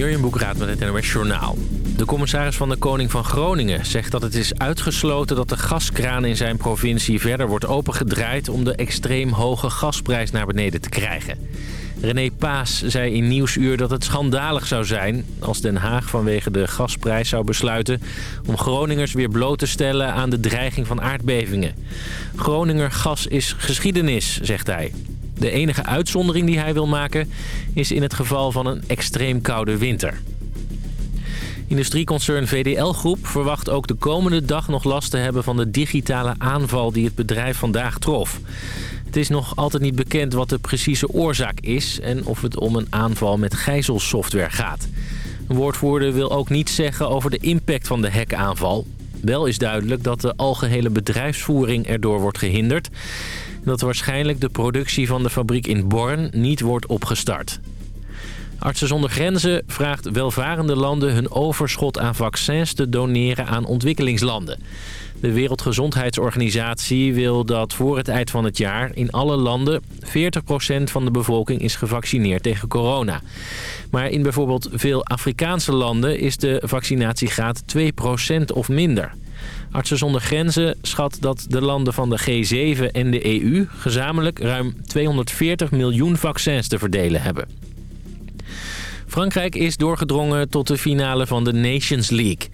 Jurjen Boekraat met het NOS Journaal. De commissaris van de Koning van Groningen zegt dat het is uitgesloten... dat de gaskraan in zijn provincie verder wordt opengedraaid... om de extreem hoge gasprijs naar beneden te krijgen. René Paas zei in Nieuwsuur dat het schandalig zou zijn... als Den Haag vanwege de gasprijs zou besluiten... om Groningers weer bloot te stellen aan de dreiging van aardbevingen. Groninger gas is geschiedenis, zegt hij. De enige uitzondering die hij wil maken is in het geval van een extreem koude winter. Industrieconcern VDL Groep verwacht ook de komende dag nog last te hebben van de digitale aanval die het bedrijf vandaag trof. Het is nog altijd niet bekend wat de precieze oorzaak is en of het om een aanval met gijzelsoftware gaat. Een woordvoerder wil ook niets zeggen over de impact van de hackaanval. Wel is duidelijk dat de algehele bedrijfsvoering erdoor wordt gehinderd dat waarschijnlijk de productie van de fabriek in Born niet wordt opgestart. Artsen zonder Grenzen vraagt welvarende landen hun overschot aan vaccins te doneren aan ontwikkelingslanden. De Wereldgezondheidsorganisatie wil dat voor het eind van het jaar in alle landen 40% van de bevolking is gevaccineerd tegen corona. Maar in bijvoorbeeld veel Afrikaanse landen is de vaccinatiegraad 2% of minder. Artsen zonder Grenzen schat dat de landen van de G7 en de EU gezamenlijk ruim 240 miljoen vaccins te verdelen hebben. Frankrijk is doorgedrongen tot de finale van de Nations League.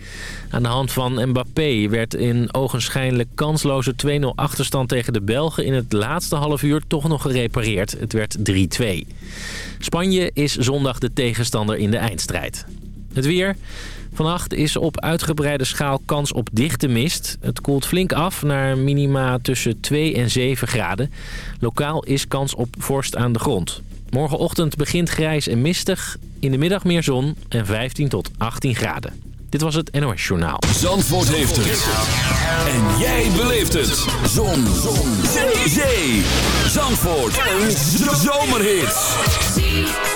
Aan de hand van Mbappé werd in ogenschijnlijk kansloze 2-0 achterstand tegen de Belgen... in het laatste half uur toch nog gerepareerd. Het werd 3-2. Spanje is zondag de tegenstander in de eindstrijd. Het weer... Vannacht is op uitgebreide schaal kans op dichte mist. Het koelt flink af naar minima tussen 2 en 7 graden. Lokaal is kans op vorst aan de grond. Morgenochtend begint grijs en mistig. In de middag meer zon en 15 tot 18 graden. Dit was het NOS Journaal. Zandvoort heeft het. En jij beleeft het. Zon. zon. Zee. Zandvoort. Een zomerhit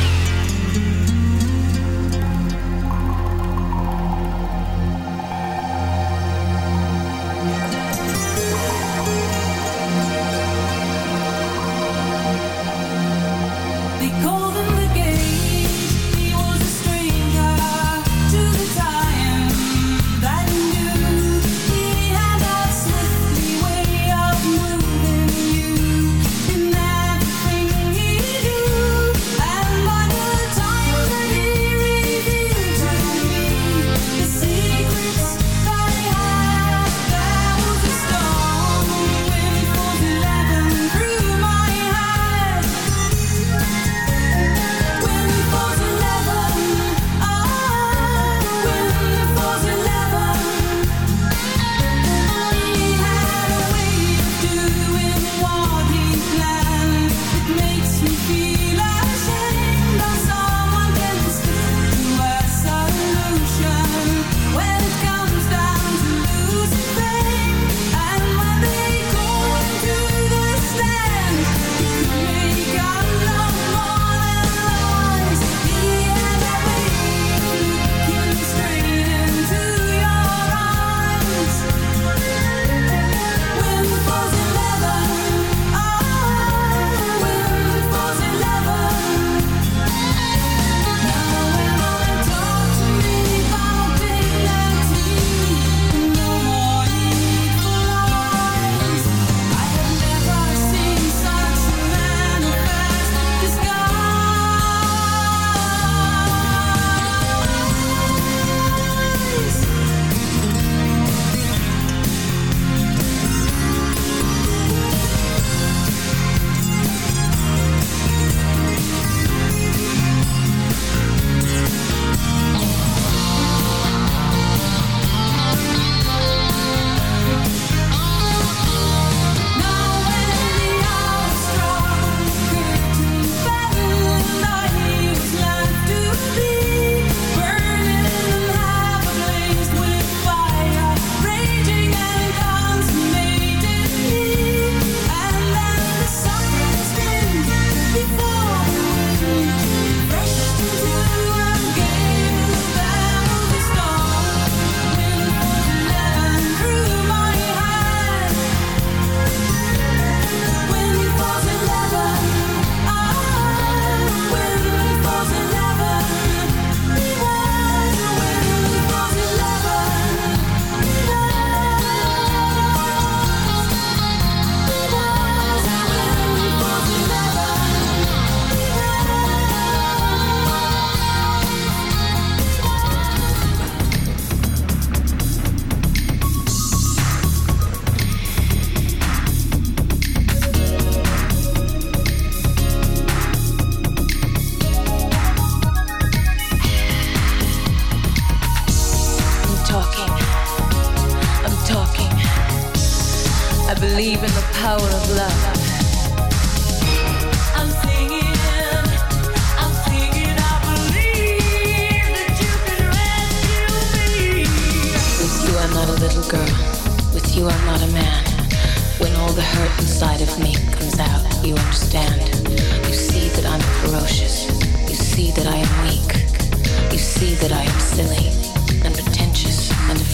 Believe in the power of love I'm singing I'm singing I believe that you can rescue me. With you, I'm not a little girl. With you, I'm not a man. When all the hurt inside of me comes out, you understand. You see that I'm ferocious. You see that I am weak. You see that I am silly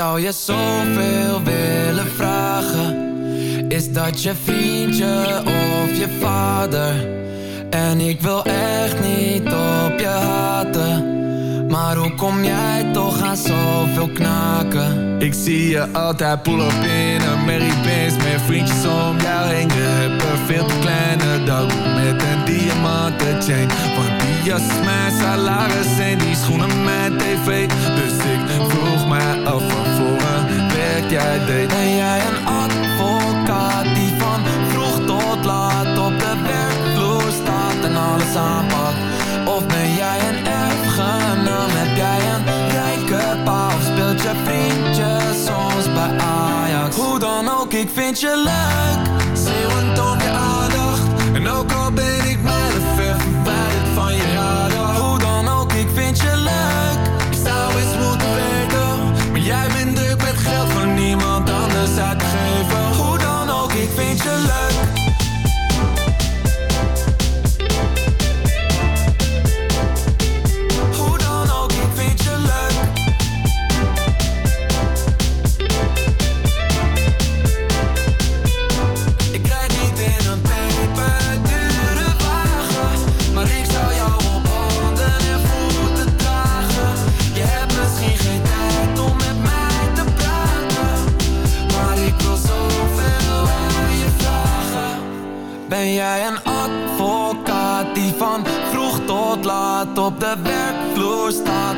Zou je zoveel willen vragen. Is dat je vriendje of je vader? En ik wil echt niet op je haten. Maar hoe kom jij toch aan zoveel knaken? Ik zie je altijd pull up in Mary Benz Met vriendjes om jou heen. Je hebt een veel te kleine dag Met een diamanten chain Want die jas mijn salaris En die schoenen mijn tv. Dus ik vroeg mij af werk jij Ben jij een advocaat die van vroeg tot laat Op de werkvloer staat en alles aanpakt? Of ben jij een erfgenaam? Heb jij een rijke pa Of speelt je vriendje soms bij Ajax? Hoe dan ook, ik vind je leuk. Zeeuwend om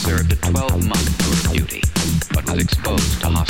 Served a 12-month tour of duty, but was exposed to hostile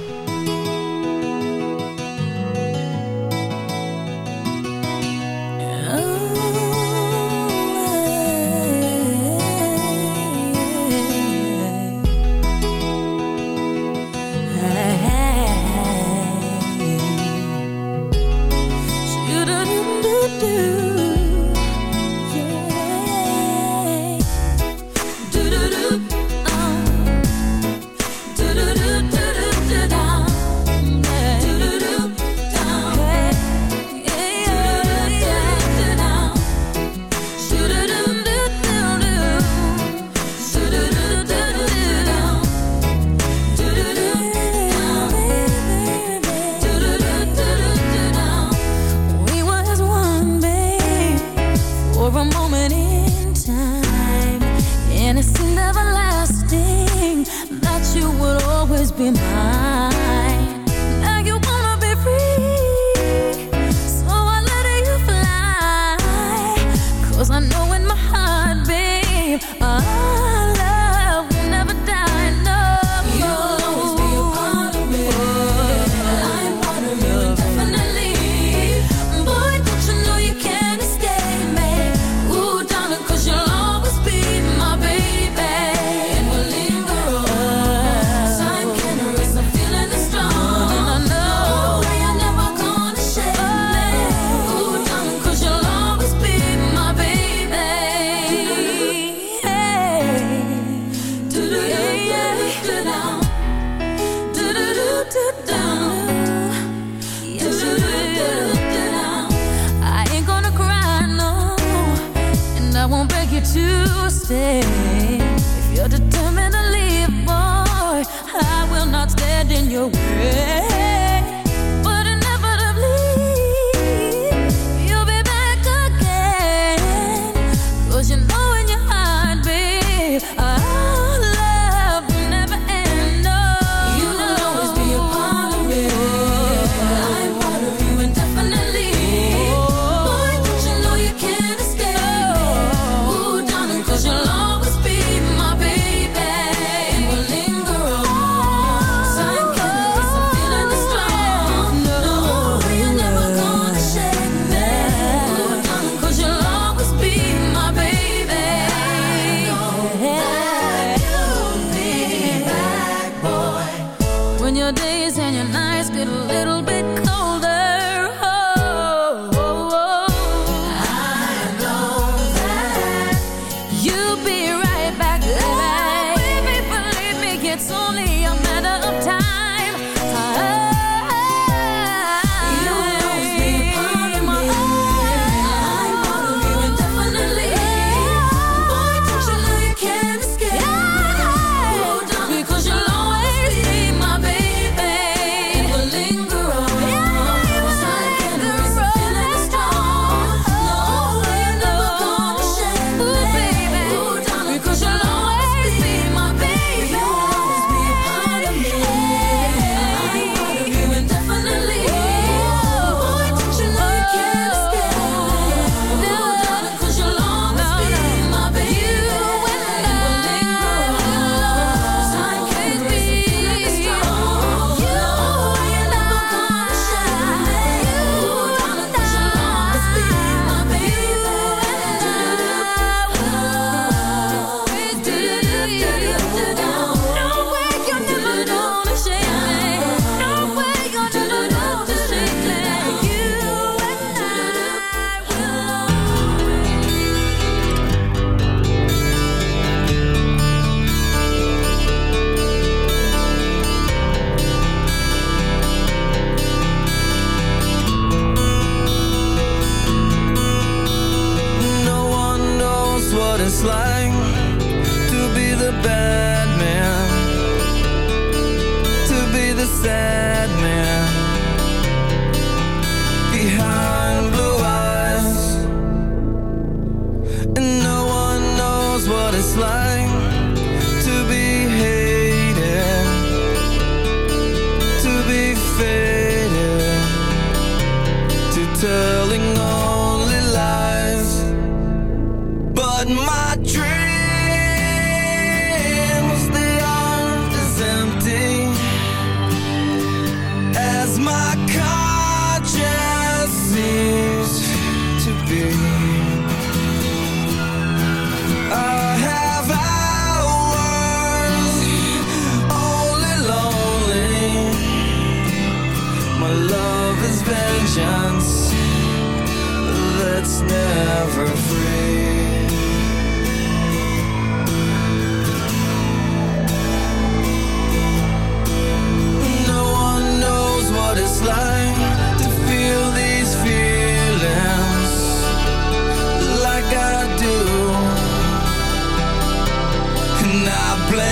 the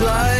like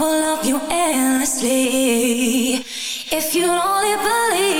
will love you endlessly. If you only believe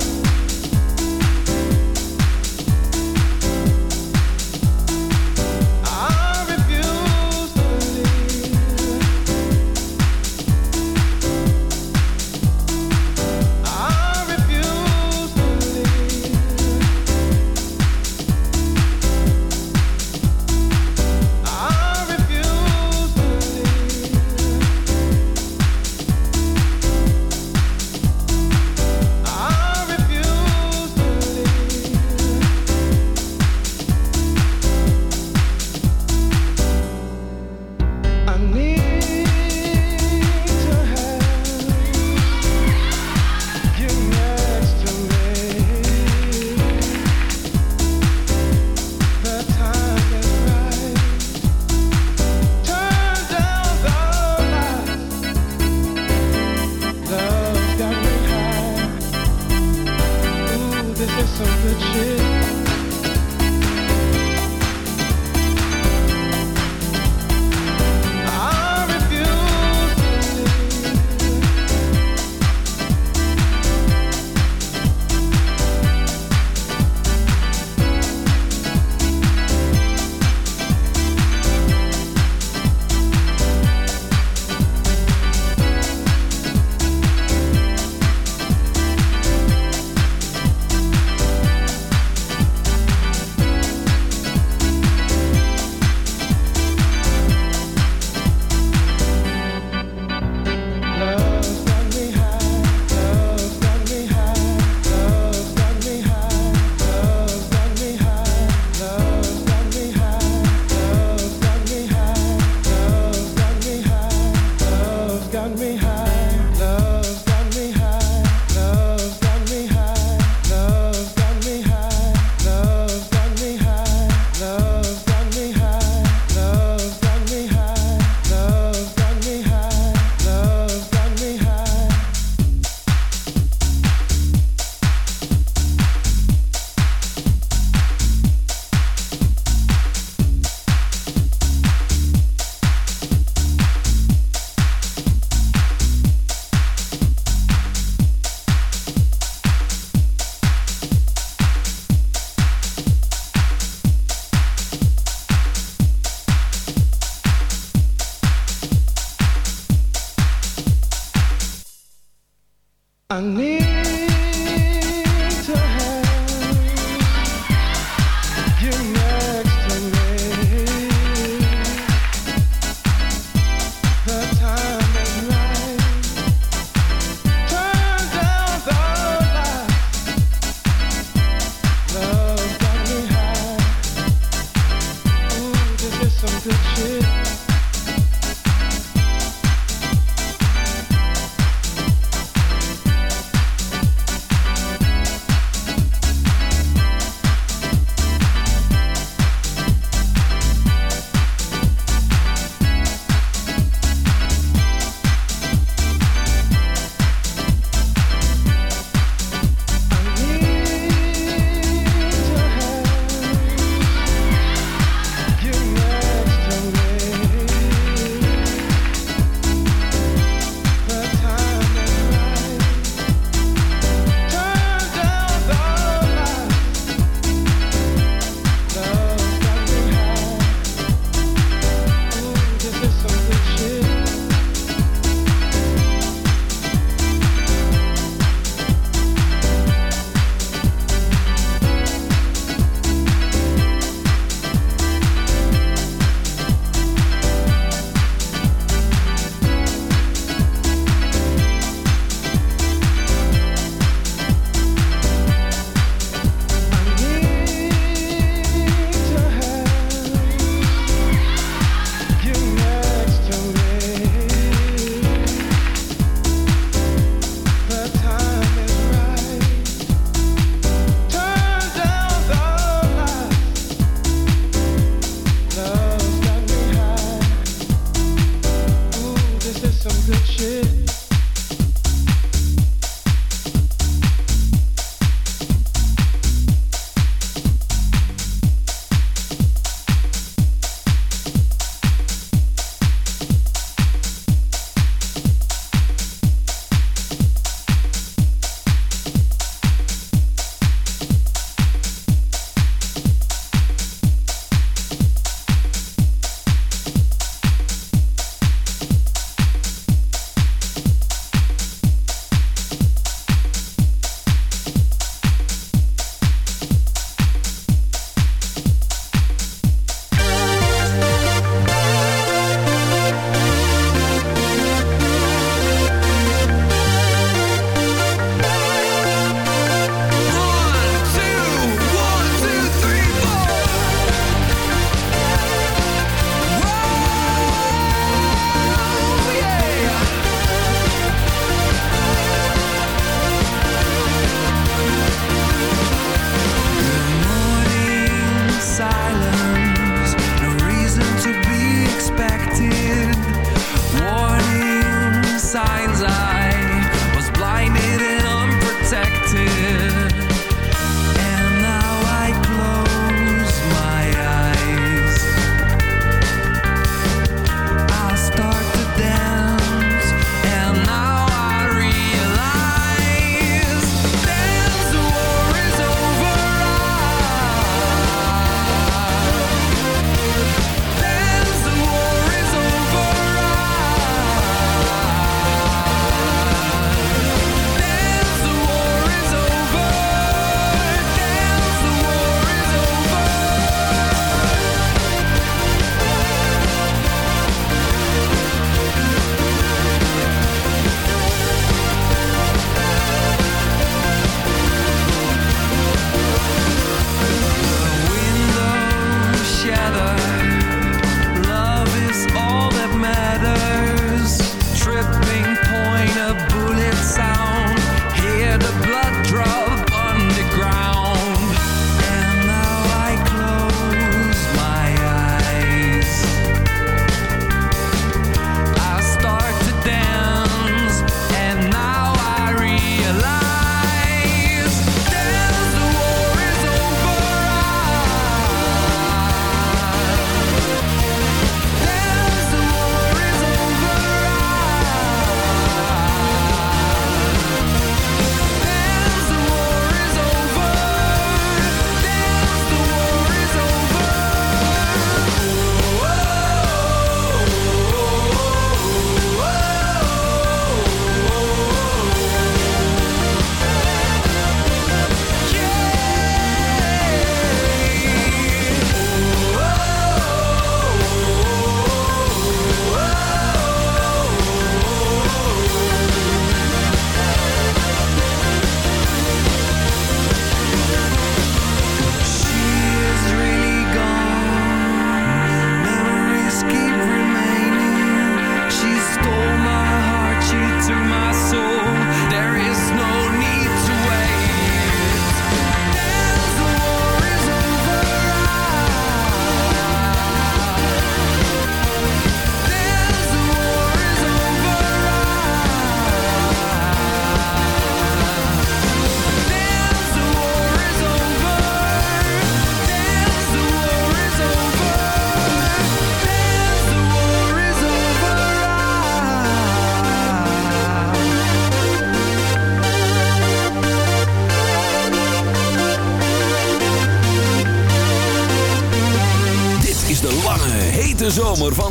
sang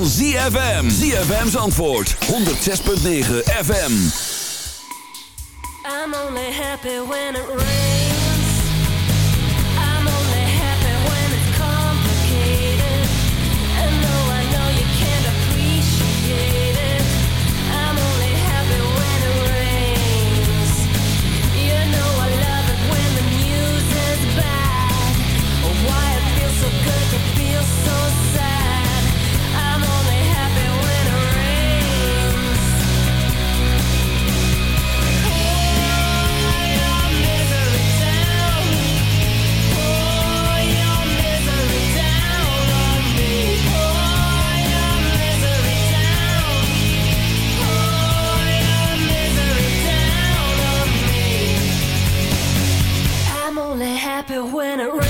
van ZFM. ZFM's antwoord, 106.9 FM. I'm only happy when it rains. It.